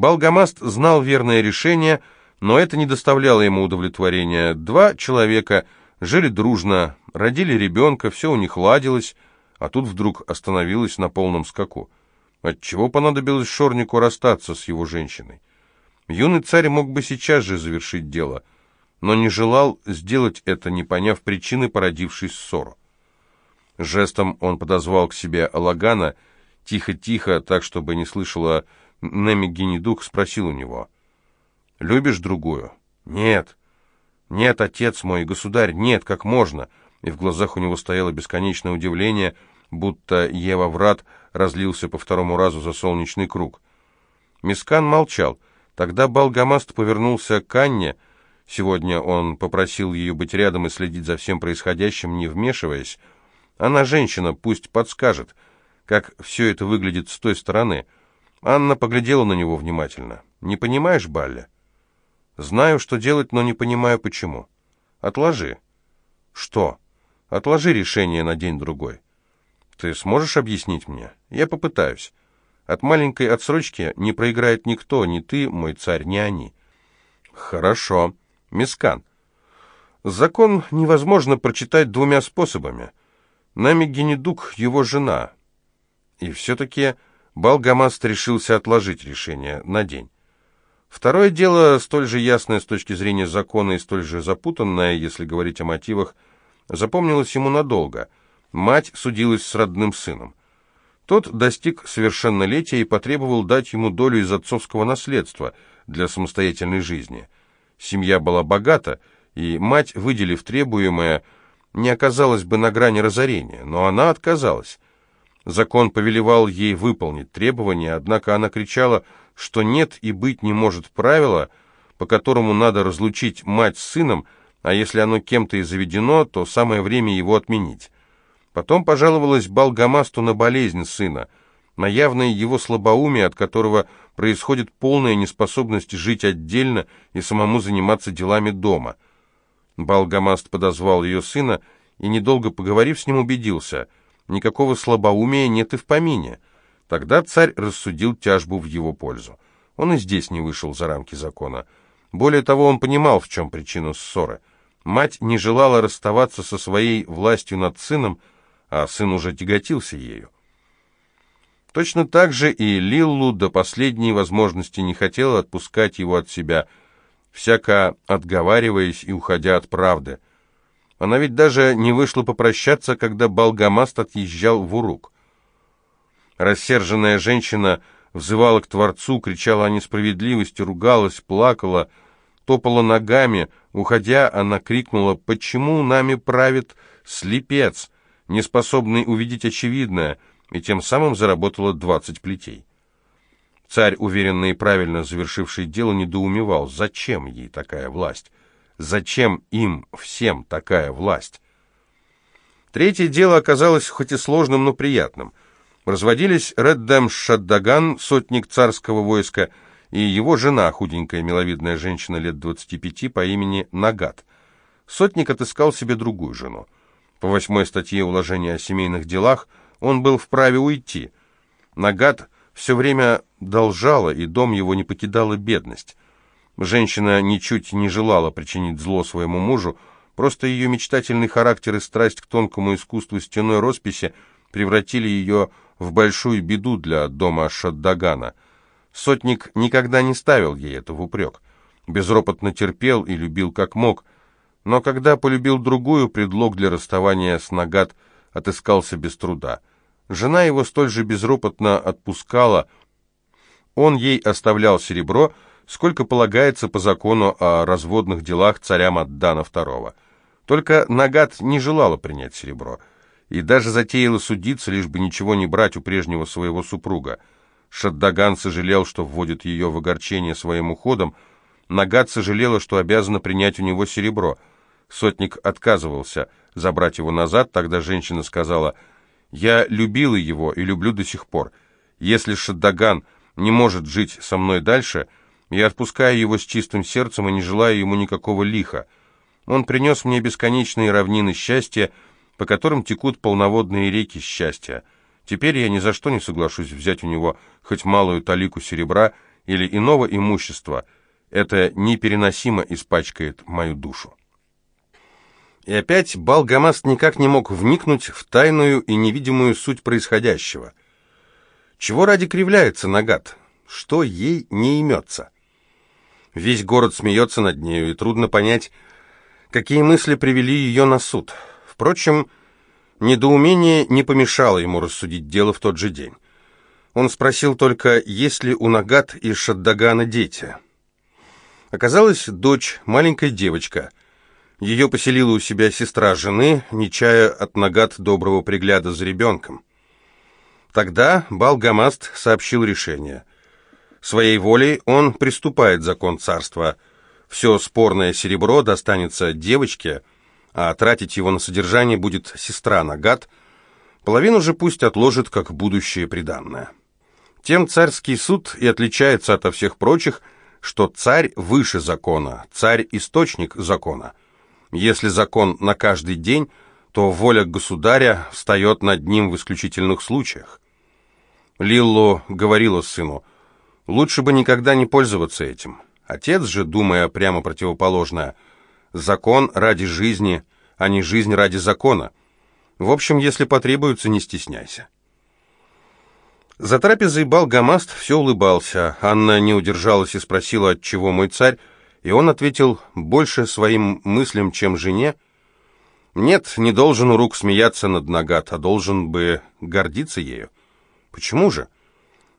Балгамаст знал верное решение, но это не доставляло ему удовлетворения. Два человека жили дружно, родили ребенка, все у них ладилось, а тут вдруг остановилось на полном скаку. Отчего понадобилось Шорнику расстаться с его женщиной? Юный царь мог бы сейчас же завершить дело, но не желал сделать это, не поняв причины, породившей ссору. Жестом он подозвал к себе Алагана, тихо-тихо, так, чтобы не слышала Неми спросил у него. «Любишь другую?» «Нет». «Нет, отец мой, государь, нет, как можно?» И в глазах у него стояло бесконечное удивление, будто Ева Врат разлился по второму разу за солнечный круг. Мискан молчал. Тогда Балгамаст повернулся к Анне. Сегодня он попросил ее быть рядом и следить за всем происходящим, не вмешиваясь. Она женщина, пусть подскажет, как все это выглядит с той стороны. Анна поглядела на него внимательно. «Не понимаешь, Балля?» «Знаю, что делать, но не понимаю, почему». «Отложи». «Что?» «Отложи решение на день-другой». «Ты сможешь объяснить мне?» «Я попытаюсь. От маленькой отсрочки не проиграет никто, ни ты, мой царь, ни они». «Хорошо. Мискан. Закон невозможно прочитать двумя способами. Нами Генедук, его жена. И все-таки Балгамаст решился отложить решение на день. Второе дело, столь же ясное с точки зрения закона и столь же запутанное, если говорить о мотивах, запомнилось ему надолго. Мать судилась с родным сыном. Тот достиг совершеннолетия и потребовал дать ему долю из отцовского наследства для самостоятельной жизни. Семья была богата, и мать, выделив требуемое, не оказалась бы на грани разорения, но она отказалась. Закон повелевал ей выполнить требования, однако она кричала, что нет и быть не может правила, по которому надо разлучить мать с сыном, а если оно кем-то и заведено, то самое время его отменить. Потом пожаловалась Балгамасту на болезнь сына, на явное его слабоумие, от которого происходит полная неспособность жить отдельно и самому заниматься делами дома – Балгамаст подозвал ее сына и, недолго поговорив с ним, убедился, никакого слабоумия нет и в помине. Тогда царь рассудил тяжбу в его пользу. Он и здесь не вышел за рамки закона. Более того, он понимал, в чем причина ссоры. Мать не желала расставаться со своей властью над сыном, а сын уже тяготился ею. Точно так же и Лиллу до последней возможности не хотела отпускать его от себя – всяко отговариваясь и уходя от правды. Она ведь даже не вышла попрощаться, когда Балгамаст отъезжал в Урук. Рассерженная женщина взывала к Творцу, кричала о несправедливости, ругалась, плакала, топала ногами. Уходя, она крикнула «Почему нами правит слепец, неспособный увидеть очевидное?» и тем самым заработала двадцать плетей. Царь, уверенно и правильно завершивший дело, недоумевал, зачем ей такая власть? Зачем им всем такая власть? Третье дело оказалось хоть и сложным, но приятным. Разводились Реддем Шаддаган, сотник царского войска, и его жена, худенькая миловидная женщина лет 25 по имени Нагат. Сотник отыскал себе другую жену. По восьмой статье уложения о семейных делах он был вправе уйти. Нагат все время должала, и дом его не покидала бедность. Женщина ничуть не желала причинить зло своему мужу, просто ее мечтательный характер и страсть к тонкому искусству стеной росписи превратили ее в большую беду для дома Шаддагана. Сотник никогда не ставил ей это в упрек. Безропотно терпел и любил как мог, но когда полюбил другую, предлог для расставания с Нагат отыскался без труда. Жена его столь же безропотно отпускала, он ей оставлял серебро, сколько полагается по закону о разводных делах царям от Дана II. Только Нагат не желала принять серебро, и даже затеяла судиться, лишь бы ничего не брать у прежнего своего супруга. Шаддаган сожалел, что вводит ее в огорчение своим уходом, Нагат сожалела, что обязана принять у него серебро. Сотник отказывался забрать его назад, тогда женщина сказала – я любила его и люблю до сих пор. Если Шаддаган не может жить со мной дальше, я отпускаю его с чистым сердцем и не желаю ему никакого лиха. Он принес мне бесконечные равнины счастья, по которым текут полноводные реки счастья. Теперь я ни за что не соглашусь взять у него хоть малую талику серебра или иного имущества, это непереносимо испачкает мою душу. И опять Балгамаст никак не мог вникнуть в тайную и невидимую суть происходящего. Чего ради кривляется Нагат? Что ей не имется? Весь город смеется над нею, и трудно понять, какие мысли привели ее на суд. Впрочем, недоумение не помешало ему рассудить дело в тот же день. Он спросил только, есть ли у Нагат и Шаддагана дети. Оказалось, дочь, маленькая девочка. Ее поселила у себя сестра жены, не чая от Нагат доброго пригляда за ребенком. Тогда Балгамаст сообщил решение. Своей волей он приступает закон царства. Все спорное серебро достанется девочке, а тратить его на содержание будет сестра Нагат, половину же пусть отложит как будущее приданное. Тем царский суд и отличается от всех прочих, что царь выше закона, царь – источник закона. Если закон на каждый день, то воля государя встает над ним в исключительных случаях. Лиллу говорила сыну, лучше бы никогда не пользоваться этим. Отец же, думая прямо противоположное, закон ради жизни, а не жизнь ради закона. В общем, если потребуется, не стесняйся. За трапезой Балгамаст все улыбался. Анна не удержалась и спросила, от чего мой царь, и он ответил больше своим мыслям, чем жене. Нет, не должен рук смеяться над Нагат, а должен бы гордиться ею. Почему же?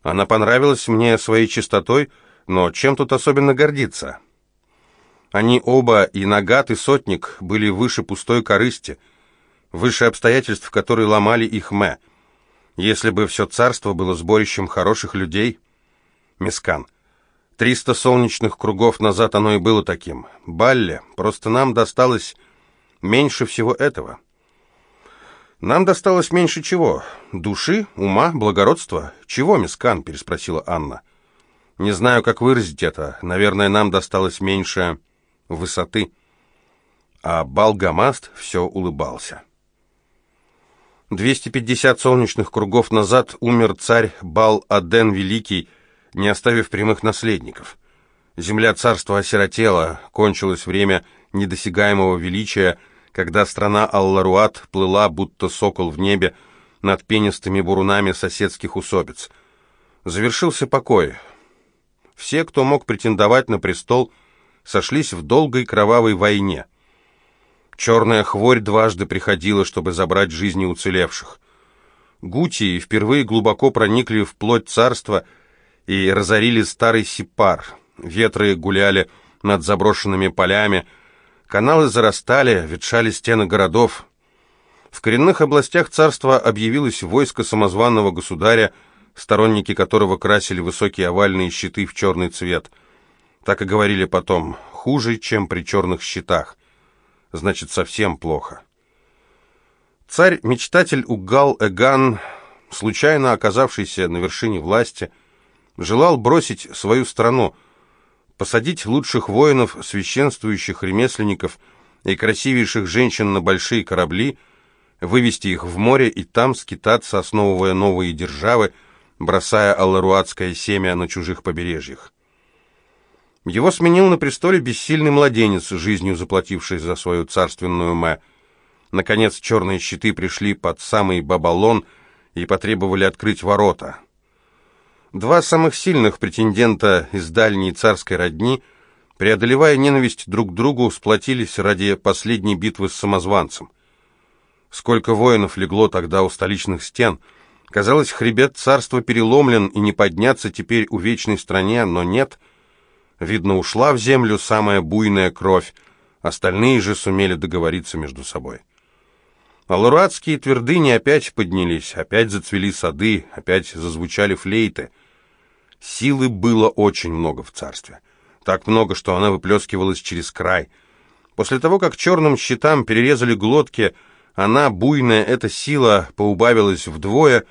Она понравилась мне своей чистотой, но чем тут особенно гордиться? Они оба, и Нагат, и Сотник, были выше пустой корысти, выше обстоятельств, которые ломали их мэ. Если бы все царство было сборищем хороших людей... Мискан. Триста солнечных кругов назад оно и было таким. Балле, просто нам досталось меньше всего этого. Нам досталось меньше чего? Души, ума, благородства? Чего, Мискан? переспросила Анна. Не знаю, как выразить это. Наверное, нам досталось меньше высоты. А Балгамаст все улыбался. 250 солнечных кругов назад умер царь Бал-Аден Великий, не оставив прямых наследников. Земля царства осиротела, кончилось время недосягаемого величия, когда страна Алларуат плыла, будто сокол в небе, над пенистыми бурунами соседских усобиц. Завершился покой. Все, кто мог претендовать на престол, сошлись в долгой кровавой войне. Черная хворь дважды приходила, чтобы забрать жизни уцелевших. Гутии впервые глубоко проникли в плоть царства и разорили старый Сипар. Ветры гуляли над заброшенными полями, каналы зарастали, ветшали стены городов. В коренных областях царства объявилось войско самозванного государя, сторонники которого красили высокие овальные щиты в черный цвет. Так и говорили потом, хуже, чем при черных щитах значит совсем плохо. Царь-мечтатель Угал-Эган, случайно оказавшийся на вершине власти, желал бросить свою страну, посадить лучших воинов, священствующих ремесленников и красивейших женщин на большие корабли, вывести их в море и там скитаться, основывая новые державы, бросая алларуатское семя на чужих побережьях. Его сменил на престоле бессильный младенец, жизнью заплативший за свою царственную мэ. Наконец черные щиты пришли под самый Бабалон и потребовали открыть ворота. Два самых сильных претендента из дальней царской родни, преодолевая ненависть друг к другу, сплотились ради последней битвы с самозванцем. Сколько воинов легло тогда у столичных стен. Казалось, хребет царства переломлен, и не подняться теперь у вечной стране, но нет — Видно, ушла в землю самая буйная кровь, остальные же сумели договориться между собой. Алуратские твердыни опять поднялись, опять зацвели сады, опять зазвучали флейты. Силы было очень много в царстве. Так много, что она выплескивалась через край. После того, как черным щитам перерезали глотки, она, буйная эта сила, поубавилась вдвое,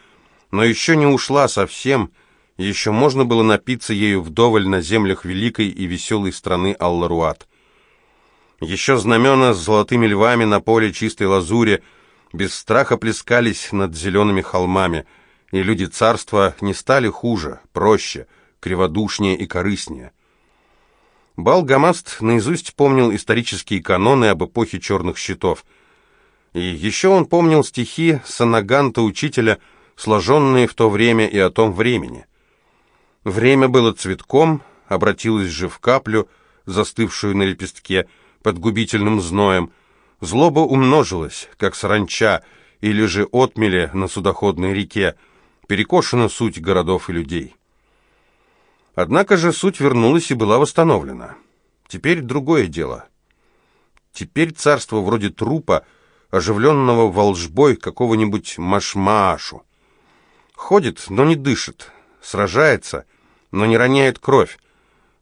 но еще не ушла совсем, еще можно было напиться ею вдоволь на землях великой и веселой страны Алларуат. Еще знамена с золотыми львами на поле чистой лазури без страха плескались над зелеными холмами, и люди царства не стали хуже, проще, криводушнее и корыстнее. Балгамаст наизусть помнил исторические каноны об эпохе черных щитов. И еще он помнил стихи Санаганта-учителя, сложенные в то время и о том времени. Время было цветком, обратилось же в каплю, застывшую на лепестке, под губительным зноем. Злоба умножилась, как саранча, или же отмели на судоходной реке, перекошена суть городов и людей. Однако же суть вернулась и была восстановлена. Теперь другое дело. Теперь царство вроде трупа, оживленного волжбой какого-нибудь машмаашу. Ходит, но не дышит, сражается, но не роняет кровь,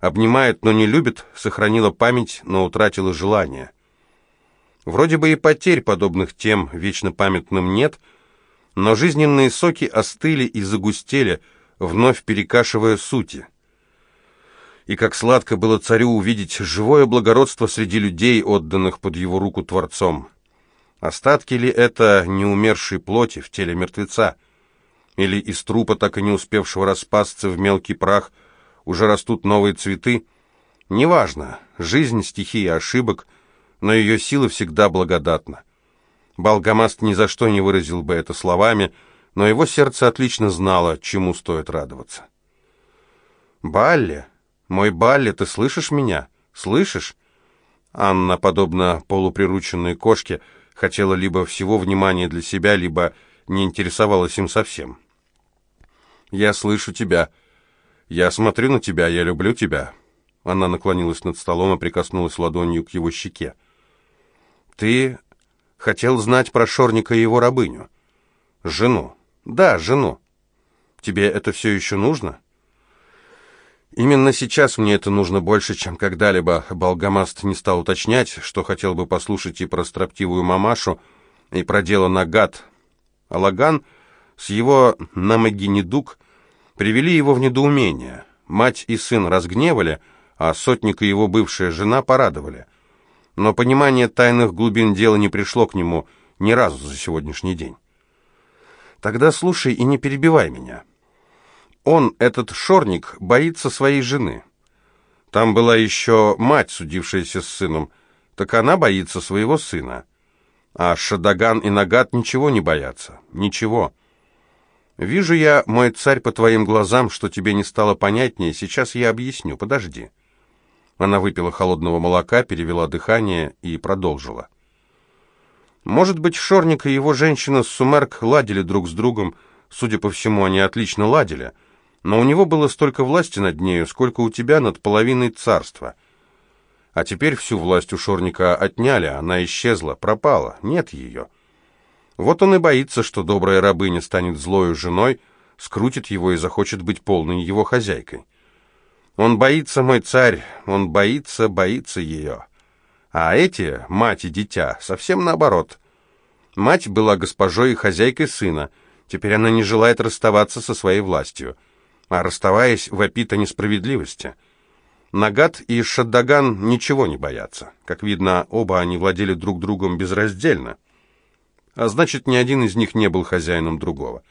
обнимает, но не любит, сохранила память, но утратила желание. Вроде бы и потерь, подобных тем вечно памятным, нет, но жизненные соки остыли и загустели, вновь перекашивая сути и как сладко было царю увидеть живое благородство среди людей, отданных под его руку Творцом. Остатки ли это неумершей плоти в теле мертвеца? Или из трупа, так и не успевшего распасться в мелкий прах, уже растут новые цветы? Неважно, жизнь — стихия ошибок, но ее сила всегда благодатна. Балгамаст ни за что не выразил бы это словами, но его сердце отлично знало, чему стоит радоваться. «Балли!» «Мой Балли, ты слышишь меня? Слышишь?» Анна, подобно полуприрученной кошке, хотела либо всего внимания для себя, либо не интересовалась им совсем. «Я слышу тебя. Я смотрю на тебя, я люблю тебя». Она наклонилась над столом и прикоснулась ладонью к его щеке. «Ты хотел знать про Шорника и его рабыню?» «Жену. Да, жену. Тебе это все еще нужно?» Именно сейчас мне это нужно больше, чем когда-либо. Болгамаст не стал уточнять, что хотел бы послушать и про строптивую мамашу, и про дело Нагат. Алаган с его намагинедук привели его в недоумение. Мать и сын разгневали, а сотник и его бывшая жена порадовали. Но понимание тайных глубин дела не пришло к нему ни разу за сегодняшний день. «Тогда слушай и не перебивай меня». Он, этот шорник, боится своей жены. Там была еще мать, судившаяся с сыном, так она боится своего сына. А Шадаган и Нагат ничего не боятся. Ничего. Вижу я, мой царь, по твоим глазам, что тебе не стало понятнее. Сейчас я объясню. Подожди. Она выпила холодного молока, перевела дыхание и продолжила. Может быть, Шорник и его женщина Сумерк ладили друг с другом. Судя по всему, они отлично ладили — но у него было столько власти над нею, сколько у тебя над половиной царства. А теперь всю власть у Шорника отняли, она исчезла, пропала, нет ее. Вот он и боится, что добрая рабыня станет злою женой, скрутит его и захочет быть полной его хозяйкой. Он боится, мой царь, он боится, боится ее. А эти, мать и дитя, совсем наоборот. Мать была госпожой и хозяйкой сына, теперь она не желает расставаться со своей властью а расставаясь, вопит о несправедливости. Нагат и Шаддаган ничего не боятся. Как видно, оба они владели друг другом безраздельно. А значит, ни один из них не был хозяином другого.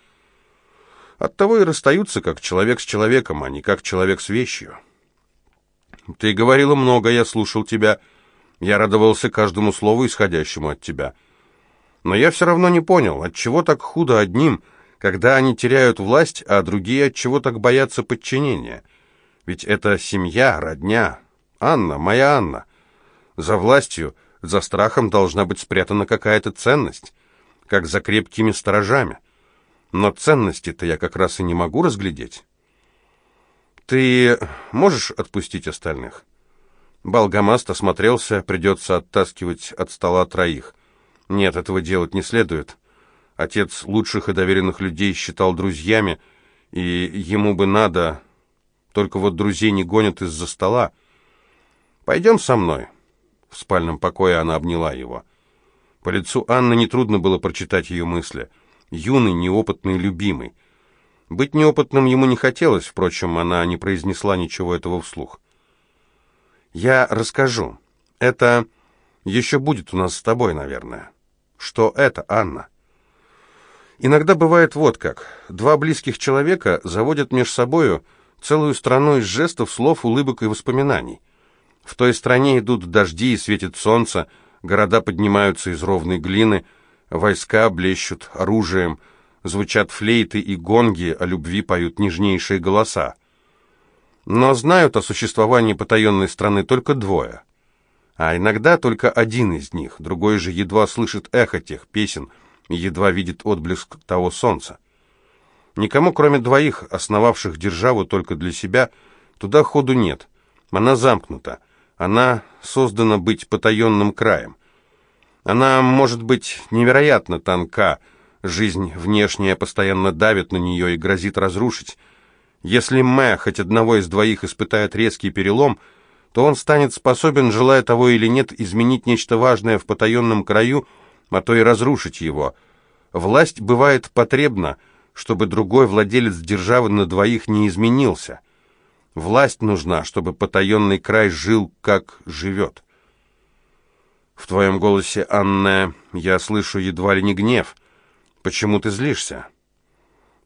Оттого и расстаются, как человек с человеком, а не как человек с вещью. Ты говорила много, я слушал тебя. Я радовался каждому слову, исходящему от тебя. Но я все равно не понял, отчего так худо одним — когда они теряют власть, а другие от чего так боятся подчинения. Ведь это семья, родня. Анна, моя Анна. За властью, за страхом должна быть спрятана какая-то ценность, как за крепкими сторожами. Но ценности-то я как раз и не могу разглядеть. Ты можешь отпустить остальных? Балгамаст осмотрелся, придется оттаскивать от стола троих. Нет, этого делать не следует. Отец лучших и доверенных людей считал друзьями, и ему бы надо... Только вот друзей не гонят из-за стола. «Пойдем со мной». В спальном покое она обняла его. По лицу Анны нетрудно было прочитать ее мысли. Юный, неопытный, любимый. Быть неопытным ему не хотелось, впрочем, она не произнесла ничего этого вслух. «Я расскажу. Это еще будет у нас с тобой, наверное». «Что это, Анна?» Иногда бывает вот как. Два близких человека заводят между собою целую страну из жестов, слов, улыбок и воспоминаний. В той стране идут дожди и светит солнце, города поднимаются из ровной глины, войска блещут оружием, звучат флейты и гонги, о любви поют нежнейшие голоса. Но знают о существовании потаенной страны только двое. А иногда только один из них, другой же едва слышит эхо тех песен и едва видит отблеск того солнца. Никому, кроме двоих, основавших державу только для себя, туда ходу нет. Она замкнута. Она создана быть потаенным краем. Она может быть невероятно тонка, жизнь внешняя постоянно давит на нее и грозит разрушить. Если Мэ хоть одного из двоих испытает резкий перелом, то он станет способен, желая того или нет, изменить нечто важное в потаенном краю, а то и разрушить его. Власть бывает потребна, чтобы другой владелец державы на двоих не изменился. Власть нужна, чтобы потаенный край жил, как живет. В твоем голосе, Анна, я слышу едва ли не гнев. Почему ты злишься?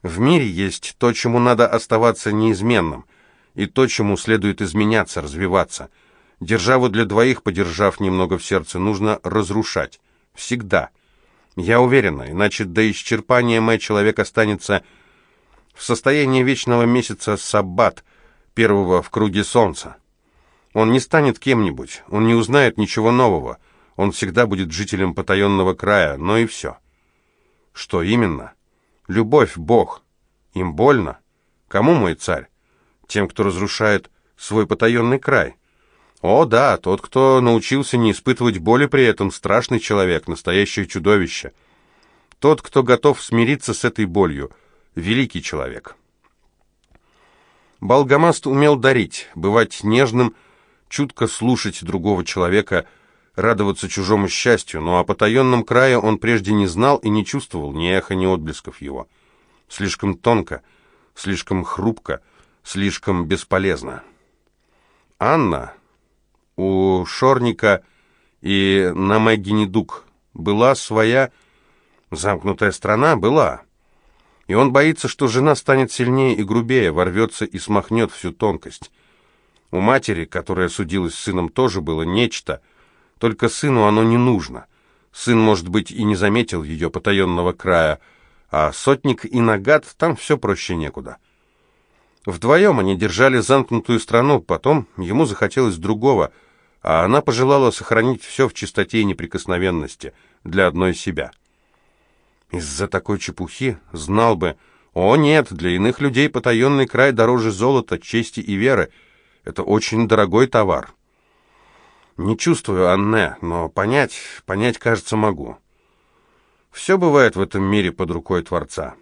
В мире есть то, чему надо оставаться неизменным, и то, чему следует изменяться, развиваться. Державу для двоих, подержав немного в сердце, нужно разрушать. Всегда. Я уверена, иначе до исчерпания мой человек останется в состоянии вечного месяца Саббат, первого в круге солнца. Он не станет кем-нибудь, он не узнает ничего нового, он всегда будет жителем потаенного края, но и все. Что именно? Любовь, Бог. Им больно? Кому мой царь? Тем, кто разрушает свой потаенный край. О, да, тот, кто научился не испытывать боли при этом, страшный человек, настоящее чудовище. Тот, кто готов смириться с этой болью, великий человек. Балгамаст умел дарить, бывать нежным, чутко слушать другого человека, радоваться чужому счастью, но о потаенном крае он прежде не знал и не чувствовал ни эха, ни отблесков его. Слишком тонко, слишком хрупко, слишком бесполезно. Анна, у Шорника и на Мэггинедук была своя замкнутая страна, была. И он боится, что жена станет сильнее и грубее, ворвется и смахнет всю тонкость. У матери, которая судилась с сыном, тоже было нечто, только сыну оно не нужно. Сын, может быть, и не заметил ее потаенного края, а сотник и нагад там все проще некуда. Вдвоем они держали замкнутую страну, потом ему захотелось другого — а она пожелала сохранить все в чистоте и неприкосновенности для одной себя. Из-за такой чепухи знал бы, о нет, для иных людей потаенный край дороже золота, чести и веры. Это очень дорогой товар. Не чувствую Анне, но понять, понять, кажется, могу. Все бывает в этом мире под рукой Творца.